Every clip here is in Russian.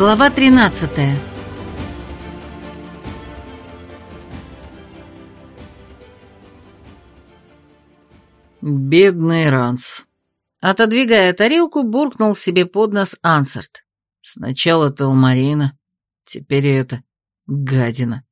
Глава 13 «Бедный Ранс», — отодвигая тарелку, буркнул себе под нос Ансарт. «Сначала Талмарина, теперь это, гадина».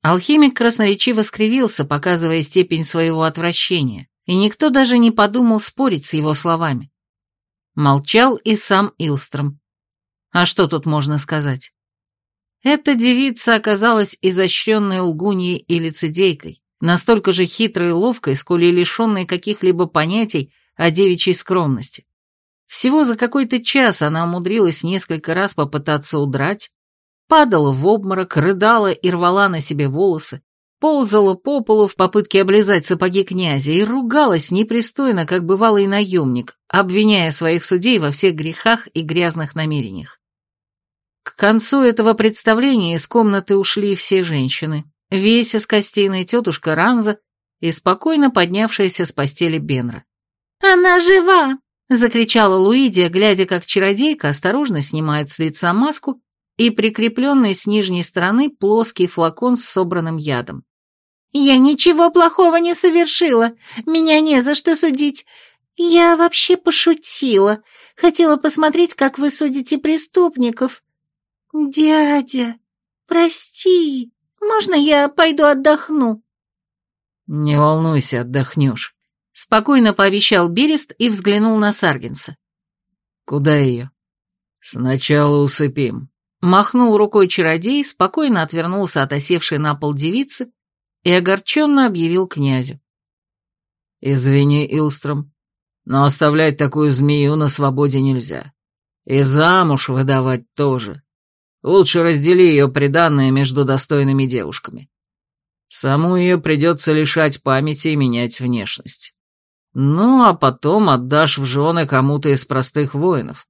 Алхимик красноречиво скривился, показывая степень своего отвращения, и никто даже не подумал спорить с его словами. Молчал и сам Илстром. А что тут можно сказать? Эта девица оказалась изощренной лгуньей и лицедейкой, настолько же хитрой и ловкой, сколь и лишенной каких-либо понятий о девичьей скромности. Всего за какой-то час она умудрилась несколько раз попытаться удрать, падала в обморок, рыдала и рвала на себе волосы, ползала по полу в попытке облизать сапоги князя и ругалась непристойно, как бывалый наемник, обвиняя своих судей во всех грехах и грязных намерениях. К концу этого представления из комнаты ушли все женщины, Веся с Костиной, тетушка Ранза и спокойно поднявшаяся с постели Бенра. «Она жива!» — закричала Луидия, глядя, как чародейка осторожно снимает с лица маску и прикрепленный с нижней стороны плоский флакон с собранным ядом. «Я ничего плохого не совершила, меня не за что судить. Я вообще пошутила, хотела посмотреть, как вы судите преступников. Дядя, прости!» Можно я пойду отдохну?» «Не волнуйся, отдохнешь», — спокойно пообещал Берест и взглянул на Саргинса. «Куда ее?» «Сначала усыпим». Махнул рукой чародей, спокойно отвернулся от осевшей на пол девицы и огорченно объявил князю. «Извини, Илстром, но оставлять такую змею на свободе нельзя. И замуж выдавать тоже. Лучше раздели ее приданное между достойными девушками. Саму ее придется лишать памяти и менять внешность. Ну, а потом отдашь в жены кому-то из простых воинов.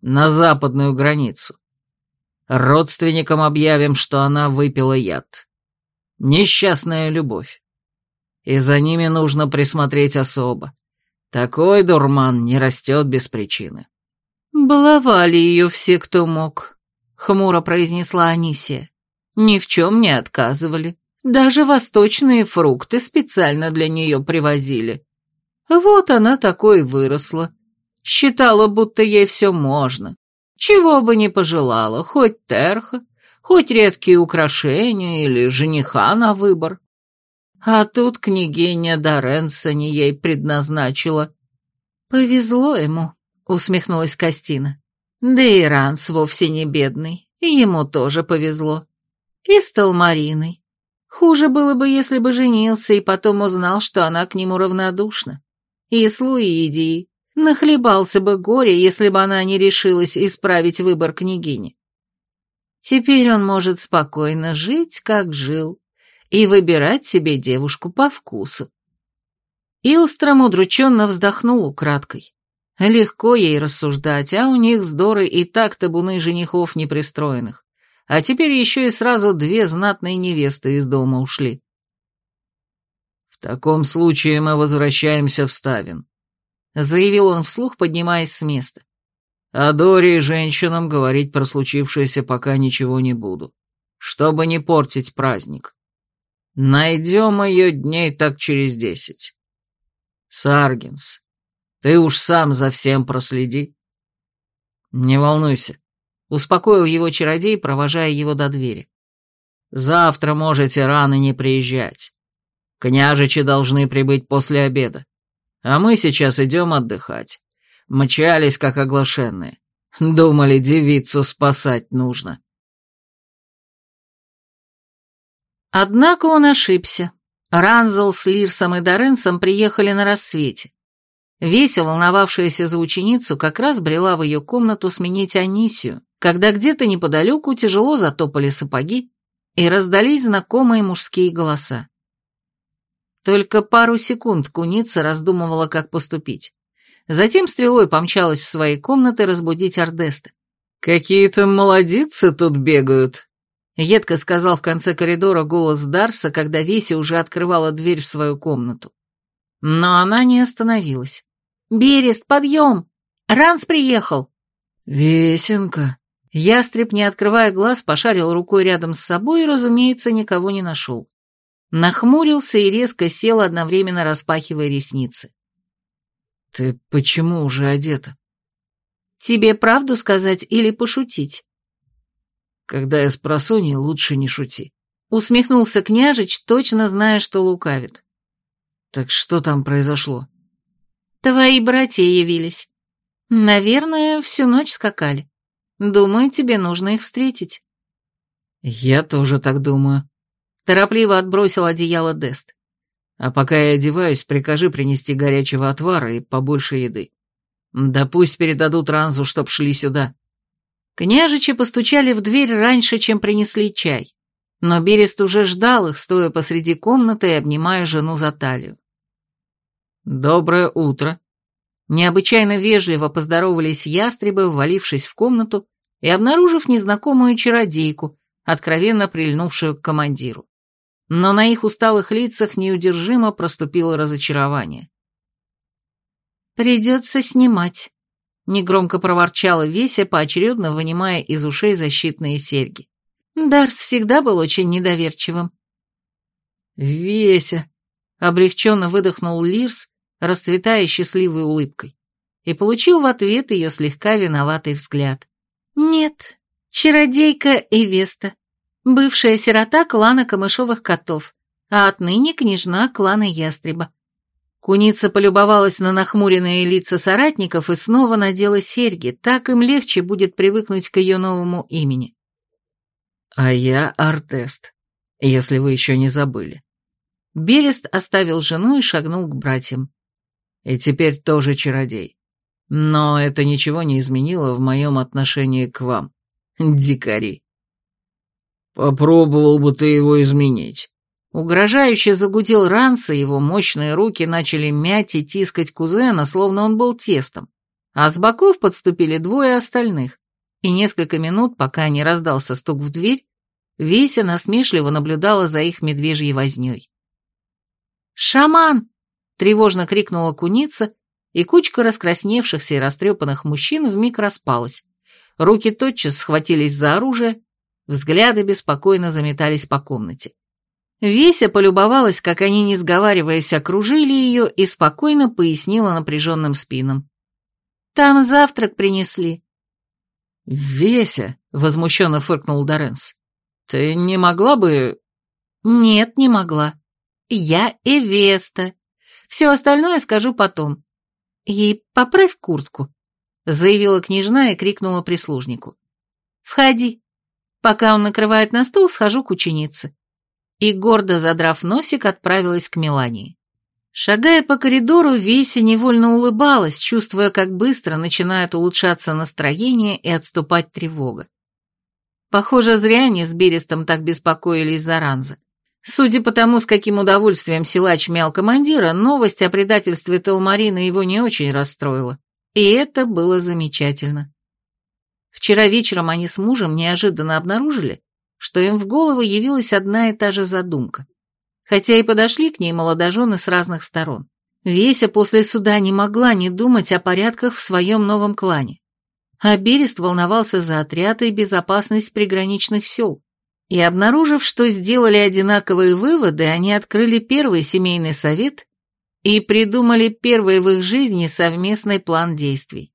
На западную границу. Родственникам объявим, что она выпила яд. Несчастная любовь. И за ними нужно присмотреть особо. Такой дурман не растет без причины. Баловали ее все, кто мог, — хмуро произнесла Анисия. «Ни в чем не отказывали. Даже восточные фрукты специально для нее привозили. Вот она такой выросла. Считала, будто ей все можно. Чего бы ни пожелала, хоть терха, хоть редкие украшения или жениха на выбор. А тут княгиня Доренсони ей предназначила. «Повезло ему», — усмехнулась Костина. Да и Ранс вовсе не бедный, ему тоже повезло. И с Талмариной. Хуже было бы, если бы женился и потом узнал, что она к нему равнодушна. И с Луидией. Нахлебался бы горе, если бы она не решилась исправить выбор княгини. Теперь он может спокойно жить, как жил, и выбирать себе девушку по вкусу. Илстром удрученно вздохнул украдкой. Легко ей рассуждать, а у них с и так табуны женихов непристроенных. А теперь еще и сразу две знатные невесты из дома ушли. «В таком случае мы возвращаемся в Ставин», — заявил он вслух, поднимаясь с места. «О Доре и женщинам говорить про случившееся пока ничего не буду, чтобы не портить праздник. Найдем ее дней так через десять. Саргинс, ты уж сам за всем проследи. Не волнуйся, успокоил его чародей, провожая его до двери. Завтра можете рано не приезжать. Княжичи должны прибыть после обеда. А мы сейчас идем отдыхать. Мчались, как оглашенные. Думали, девицу спасать нужно. Однако он ошибся. Ранзел с Лирсом и Доренсом приехали на рассвете. Веся, волновавшаяся за ученицу, как раз брела в ее комнату сменить Анисию, когда где-то неподалеку тяжело затопали сапоги и раздались знакомые мужские голоса. Только пару секунд куница раздумывала, как поступить. Затем стрелой помчалась в свои комнаты разбудить Ордеста. «Какие-то молодицы тут бегают», — едко сказал в конце коридора голос Дарса, когда Веся уже открывала дверь в свою комнату. Но она не остановилась. «Берест, подъем! Ранс приехал!» «Весенка!» Ястреб, не открывая глаз, пошарил рукой рядом с собой и, разумеется, никого не нашел. Нахмурился и резко сел, одновременно распахивая ресницы. «Ты почему уже одета?» «Тебе правду сказать или пошутить?» «Когда я с просонья, лучше не шути». Усмехнулся княжич, точно зная, что лукавит. «Так что там произошло?» «Твои братья явились. Наверное, всю ночь скакали. Думаю, тебе нужно их встретить». «Я тоже так думаю», — торопливо отбросил одеяло Дест. «А пока я одеваюсь, прикажи принести горячего отвара и побольше еды. Да пусть передадут Ранзу, чтоб шли сюда». Княжичи постучали в дверь раньше, чем принесли чай. Но Берест уже ждал их, стоя посреди комнаты и обнимая жену за талию. «Доброе утро!» Необычайно вежливо поздоровались ястребы, ввалившись в комнату и обнаружив незнакомую чародейку, откровенно прильнувшую к командиру. Но на их усталых лицах неудержимо проступило разочарование. «Придется снимать», — негромко проворчала Веся, поочередно вынимая из ушей защитные серьги. Дарс всегда был очень недоверчивым. «Веся!» — облегченно выдохнул Лирс, расцветая счастливой улыбкой, и получил в ответ ее слегка виноватый взгляд. «Нет, чародейка Эвеста, бывшая сирота клана камышовых котов, а отныне княжна клана Ястреба. Куница полюбовалась на нахмуренные лица соратников и снова надела серьги, так им легче будет привыкнуть к ее новому имени. «А я Артест, если вы еще не забыли». Берест оставил жену и шагнул к братьям. «И теперь тоже чародей. Но это ничего не изменило в моем отношении к вам, дикари». «Попробовал бы ты его изменить». Угрожающе загудел Ранс, и его мощные руки начали мять и тискать кузена, словно он был тестом, а с боков подступили двое остальных и несколько минут, пока не раздался стук в дверь, Веся насмешливо наблюдала за их медвежьей вознёй. «Шаман!» — тревожно крикнула куница, и кучка раскрасневшихся и растрепанных мужчин вмиг распалась. Руки тотчас схватились за оружие, взгляды беспокойно заметались по комнате. Веся полюбовалась, как они, не сговариваясь, окружили ее и спокойно пояснила напряженным спинам. «Там завтрак принесли. «Веся!» — возмущенно фыркнул Доренс. «Ты не могла бы...» «Нет, не могла. Я Эвеста. Все остальное скажу потом. И поправь куртку», — заявила княжна и крикнула прислужнику. «Входи. Пока он накрывает на стол, схожу к ученице». И, гордо задрав носик, отправилась к Мелании. Шагая по коридору, Веся невольно улыбалась, чувствуя, как быстро начинает улучшаться настроение и отступать тревога. Похоже, зря они с Берестом так беспокоились за Ранза. Судя по тому, с каким удовольствием силач мял командира, новость о предательстве Телмарина его не очень расстроила. И это было замечательно. Вчера вечером они с мужем неожиданно обнаружили, что им в голову явилась одна и та же задумка хотя и подошли к ней молодожены с разных сторон. Веся после суда не могла не думать о порядках в своем новом клане. А Берест волновался за отряд и безопасность приграничных сел. И обнаружив, что сделали одинаковые выводы, они открыли первый семейный совет и придумали первый в их жизни совместный план действий.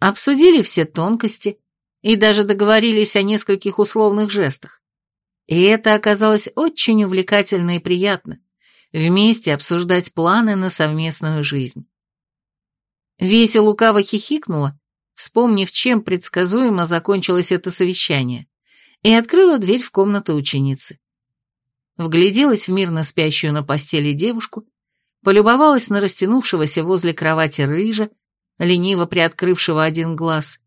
Обсудили все тонкости и даже договорились о нескольких условных жестах. И это оказалось очень увлекательно и приятно – вместе обсуждать планы на совместную жизнь. Веся лукаво хихикнула, вспомнив, чем предсказуемо закончилось это совещание, и открыла дверь в комнату ученицы. Вгляделась в мирно спящую на постели девушку, полюбовалась на растянувшегося возле кровати рыжа, лениво приоткрывшего один глаз,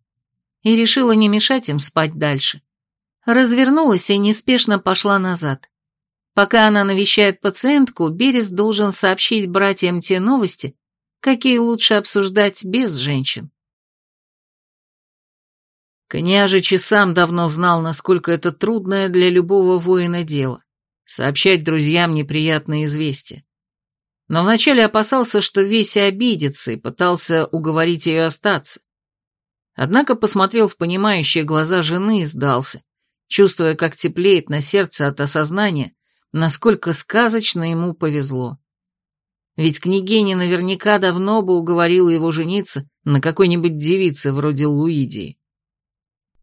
и решила не мешать им спать дальше развернулась и неспешно пошла назад. Пока она навещает пациентку, Берес должен сообщить братьям те новости, какие лучше обсуждать без женщин. Княжич и сам давно знал, насколько это трудное для любого воина дело — сообщать друзьям неприятные известия. Но вначале опасался, что Веся обидится и пытался уговорить ее остаться. Однако посмотрел в понимающие глаза жены и сдался, чувствуя, как теплеет на сердце от осознания, насколько сказочно ему повезло. Ведь княгиня наверняка давно бы уговорила его жениться на какой-нибудь девице вроде Луидии.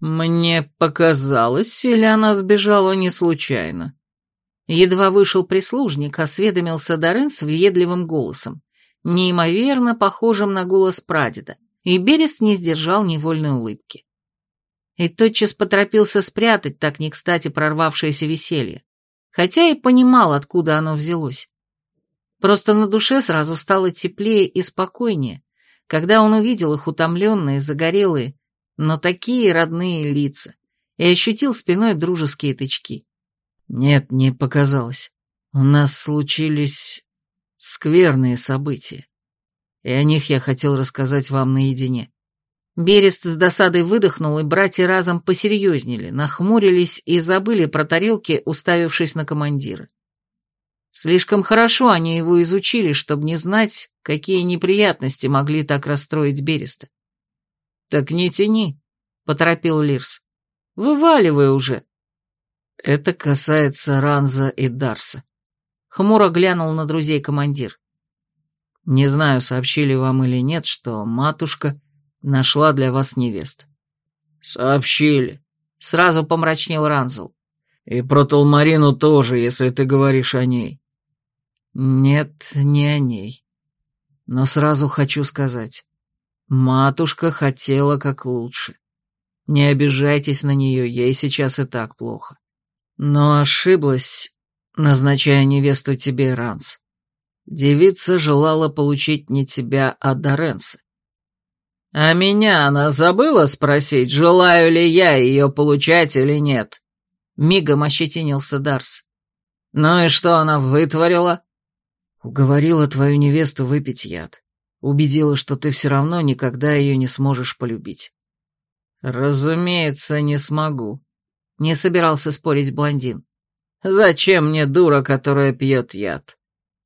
Мне показалось, или она сбежала не случайно. Едва вышел прислужник, осведомился Доренс въедливым голосом, неимоверно похожим на голос прадеда, и Берест не сдержал невольной улыбки. И тотчас поторопился спрятать так не кстати прорвавшееся веселье, хотя и понимал, откуда оно взялось. Просто на душе сразу стало теплее и спокойнее, когда он увидел их утомленные, загорелые, но такие родные лица, и ощутил спиной дружеские тычки. Нет, не показалось. У нас случились скверные события, и о них я хотел рассказать вам наедине. Берест с досадой выдохнул, и братья разом посерьезнели, нахмурились и забыли про тарелки, уставившись на командира. Слишком хорошо они его изучили, чтобы не знать, какие неприятности могли так расстроить Береста. «Так не тяни», — поторопил Лирс. «Вываливай уже». Это касается Ранза и Дарса. Хмуро глянул на друзей командир. Не знаю, сообщили вам или нет, что матушка нашла для вас невест. Сообщили. Сразу помрачнел Ранзел. И про Толмарину тоже, если ты говоришь о ней. Нет, не о ней. Но сразу хочу сказать. Матушка хотела как лучше. Не обижайтесь на нее, ей сейчас и так плохо. Но ошиблась, назначая невесту тебе, Ранс. Девица желала получить не тебя, а Доренса. А меня она забыла спросить, желаю ли я ее получать или нет. Мигом ощетинился Дарс. Ну и что она вытворила? Уговорила твою невесту выпить яд. Убедила, что ты все равно никогда ее не сможешь полюбить. Разумеется, не смогу. Не собирался спорить блондин. Зачем мне дура, которая пьет яд?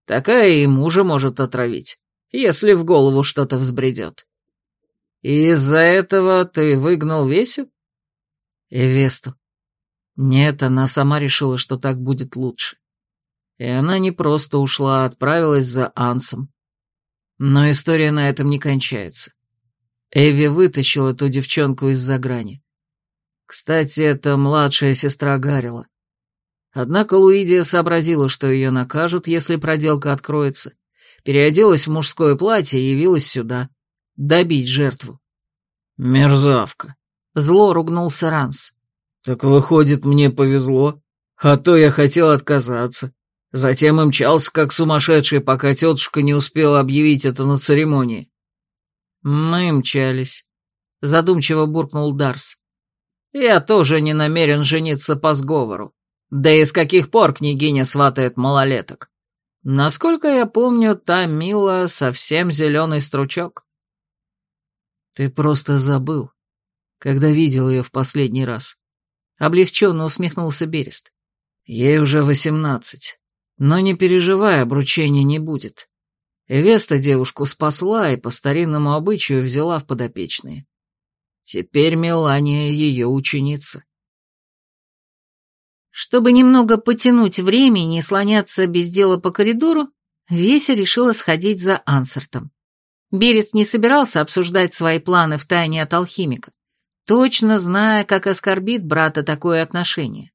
Такая и мужа может отравить, если в голову что-то взбредет. И из-за этого ты выгнал Весю? Эвесту. Нет, она сама решила, что так будет лучше. И она не просто ушла, а отправилась за Ансом. Но история на этом не кончается. Эви вытащила ту девчонку из-за грани. Кстати, это младшая сестра Гарила. Однако Луидия сообразила, что ее накажут, если проделка откроется, переоделась в мужское платье и явилась сюда. Добить жертву. «Мерзавка!» — зло ругнулся Ранс. «Так выходит, мне повезло, а то я хотел отказаться. Затем и мчался, как сумасшедший, пока тетушка не успела объявить это на церемонии. Мы мчались. Задумчиво буркнул Дарс. Я тоже не намерен жениться по сговору. Да и с каких пор княгиня сватает малолеток? Насколько я помню, та Мила совсем зеленый стручок. Ты просто забыл, когда видел ее в последний раз. Облегченно усмехнулся Берест. Ей уже восемнадцать. Но не переживай, обручения не будет. Эвеста девушку спасла и по старинному обычаю взяла в подопечные. Теперь Мелания ее ученица. Чтобы немного потянуть время и не слоняться без дела по коридору, Веся решила сходить за Ансертом. Берест не собирался обсуждать свои планы в тайне от алхимика, точно зная, как оскорбит брата такое отношение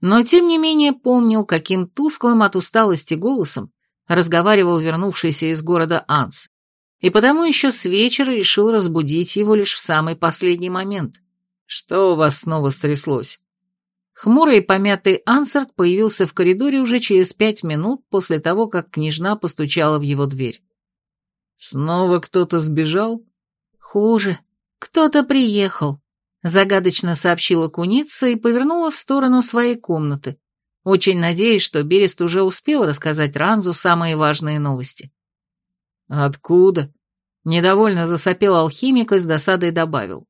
но тем не менее помнил, каким тусклым от усталости голосом разговаривал вернувшийся из города Анс, и потому еще с вечера решил разбудить его лишь в самый последний момент. «Что у вас снова стряслось?» Хмурый и помятый Ансарт появился в коридоре уже через пять минут после того, как княжна постучала в его дверь. «Снова кто-то сбежал?» «Хуже. Кто-то приехал», Загадочно сообщила куница и повернула в сторону своей комнаты, очень надеясь, что Берест уже успел рассказать Ранзу самые важные новости. «Откуда?» — недовольно засопел алхимик и с досадой добавил.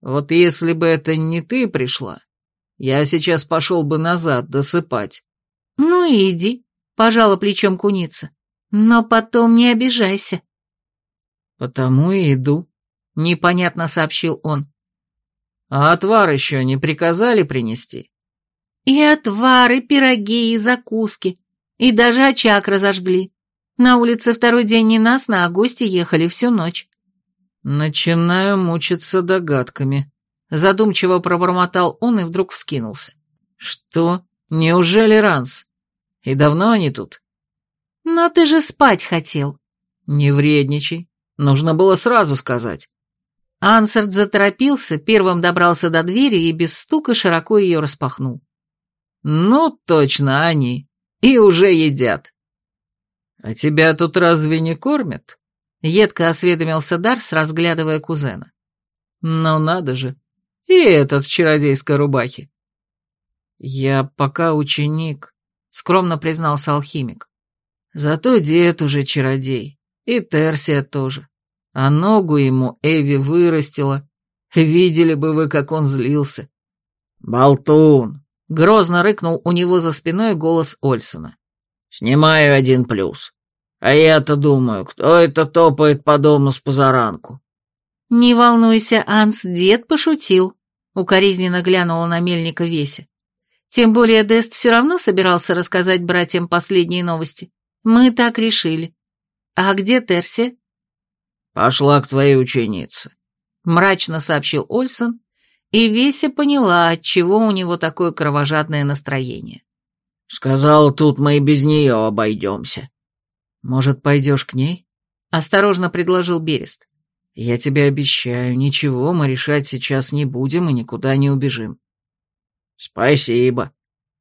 «Вот если бы это не ты пришла, я сейчас пошел бы назад досыпать». «Ну и иди», — пожала плечом куница. «Но потом не обижайся». «Потому и иду», — непонятно сообщил он. «А отвар еще не приказали принести?» «И отвар, и пироги, и закуски, и даже очаг разожгли. На улице второй день не нас, на а гости ехали всю ночь». «Начинаю мучиться догадками», — задумчиво пробормотал он и вдруг вскинулся. «Что? Неужели Ранс? И давно они тут?» «Но ты же спать хотел». «Не вредничай. Нужно было сразу сказать». Ансард заторопился, первым добрался до двери и без стука широко ее распахнул. «Ну, точно они. И уже едят». «А тебя тут разве не кормят?» Едко осведомился Дарс, разглядывая кузена. «Ну надо же. И этот в чародейской рубахе». «Я пока ученик», — скромно признался алхимик. «Зато дед уже чародей, и Терсия тоже. А ногу ему Эви вырастила. Видели бы вы, как он злился». «Болтун!» — грозно рыкнул у него за спиной голос Ольсона. «Снимаю один плюс. А я-то думаю, кто это топает по дому с позаранку?» «Не волнуйся, Анс, дед пошутил», — укоризненно глянула на мельника Веся. Тем более Дест все равно собирался рассказать братьям последние новости. Мы так решили. А где Терси? Пошла к твоей ученице, мрачно сообщил Ольсон, и Веся поняла, от чего у него такое кровожадное настроение. Сказал, тут мы и без нее обойдемся. Может, пойдешь к ней? Осторожно предложил Берест. Я тебе обещаю, ничего мы решать сейчас не будем и никуда не убежим. «Спасибо».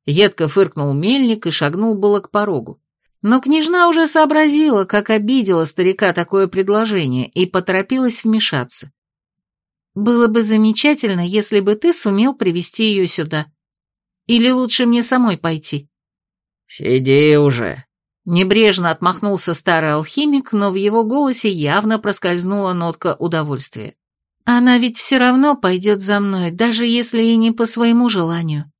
Едко фыркнул мельник и шагнул было к порогу. Но княжна уже сообразила, как обидела старика такое предложение, и поторопилась вмешаться. «Было бы замечательно, если бы ты сумел привести ее сюда. Или лучше мне самой пойти?» «Сиди уже», — небрежно отмахнулся старый алхимик, но в его голосе явно проскользнула нотка удовольствия. Она ведь все равно пойдет за мной, даже если и не по своему желанию.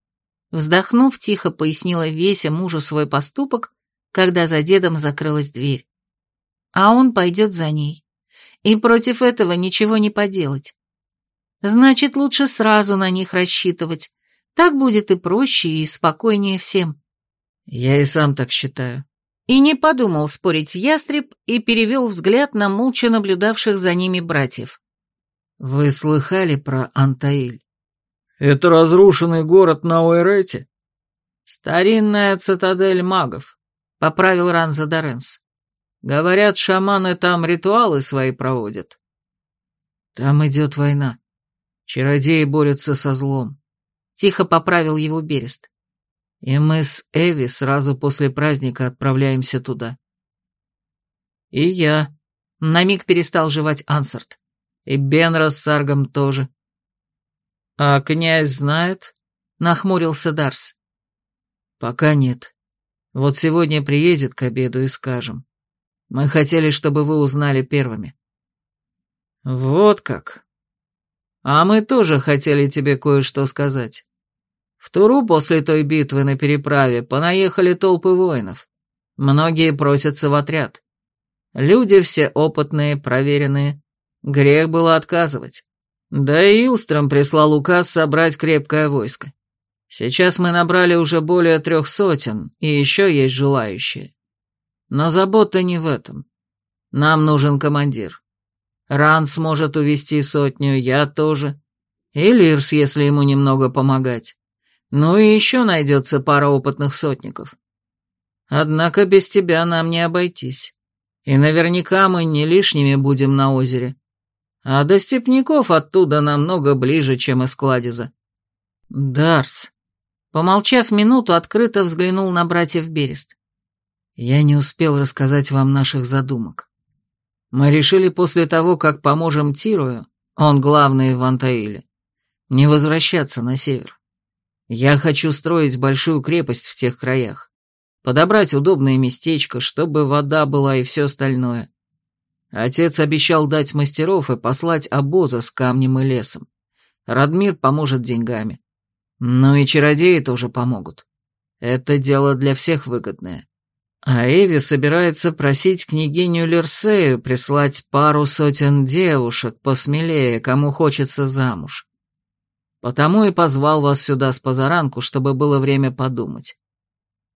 Вздохнув, тихо пояснила Веся мужу свой поступок, когда за дедом закрылась дверь. А он пойдет за ней. И против этого ничего не поделать. Значит, лучше сразу на них рассчитывать. Так будет и проще, и спокойнее всем. Я и сам так считаю. И не подумал спорить ястреб и перевел взгляд на молча наблюдавших за ними братьев. Вы слыхали про Антаиль? Это разрушенный город на Уэрете? Старинная цитадель магов, поправил Ранза Доренс. Говорят, шаманы там ритуалы свои проводят. Там идет война. Чародеи борются со злом. Тихо поправил его Берест. И мы с Эви сразу после праздника отправляемся туда. И я. На миг перестал жевать Ансарт. И Бенра с Саргом тоже. А князь знает? Нахмурился Дарс. Пока нет. Вот сегодня приедет к обеду и скажем. Мы хотели, чтобы вы узнали первыми. Вот как. А мы тоже хотели тебе кое-что сказать. В Туру после той битвы на переправе понаехали толпы воинов. Многие просятся в отряд. Люди все опытные, проверенные. Грех было отказывать. Да и Илстром прислал указ собрать крепкое войско. Сейчас мы набрали уже более трех сотен, и еще есть желающие. Но забота не в этом. Нам нужен командир. Ран сможет увести сотню, я тоже. И Лирс, если ему немного помогать. Ну и еще найдется пара опытных сотников. Однако без тебя нам не обойтись. И наверняка мы не лишними будем на озере а до степняков оттуда намного ближе, чем из кладеза. Дарс, помолчав минуту, открыто взглянул на братьев Берест. Я не успел рассказать вам наших задумок. Мы решили после того, как поможем Тирую, он главный в Антаиле, не возвращаться на север. Я хочу строить большую крепость в тех краях, подобрать удобное местечко, чтобы вода была и все остальное. Отец обещал дать мастеров и послать обоза с камнем и лесом. Радмир поможет деньгами. Ну и чародеи тоже помогут. Это дело для всех выгодное. А Эви собирается просить княгиню Лерсею прислать пару сотен девушек посмелее, кому хочется замуж. Потому и позвал вас сюда с позаранку, чтобы было время подумать.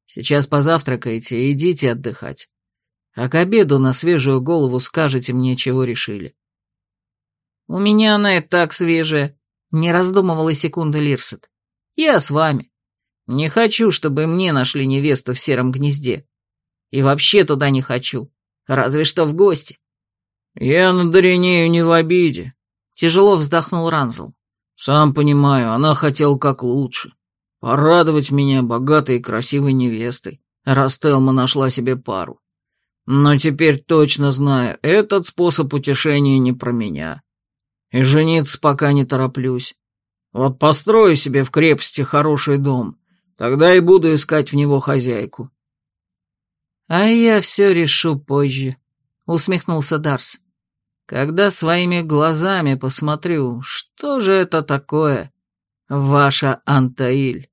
Сейчас позавтракайте и идите отдыхать. А к обеду на свежую голову скажете мне, чего решили. У меня она и так свежая, не раздумывала секунды Лирсет. Я с вами. Не хочу, чтобы мне нашли невесту в сером гнезде. И вообще туда не хочу. Разве что в гости. Я на Доринею не в обиде. Тяжело вздохнул Ранзел. Сам понимаю, она хотела как лучше. Порадовать меня богатой и красивой невестой, раз Телма нашла себе пару. Но теперь точно знаю, этот способ утешения не про меня. И жениться пока не тороплюсь. Вот построю себе в крепости хороший дом, тогда и буду искать в него хозяйку. «А я все решу позже», — усмехнулся Дарс. «Когда своими глазами посмотрю, что же это такое, ваша Антаиль».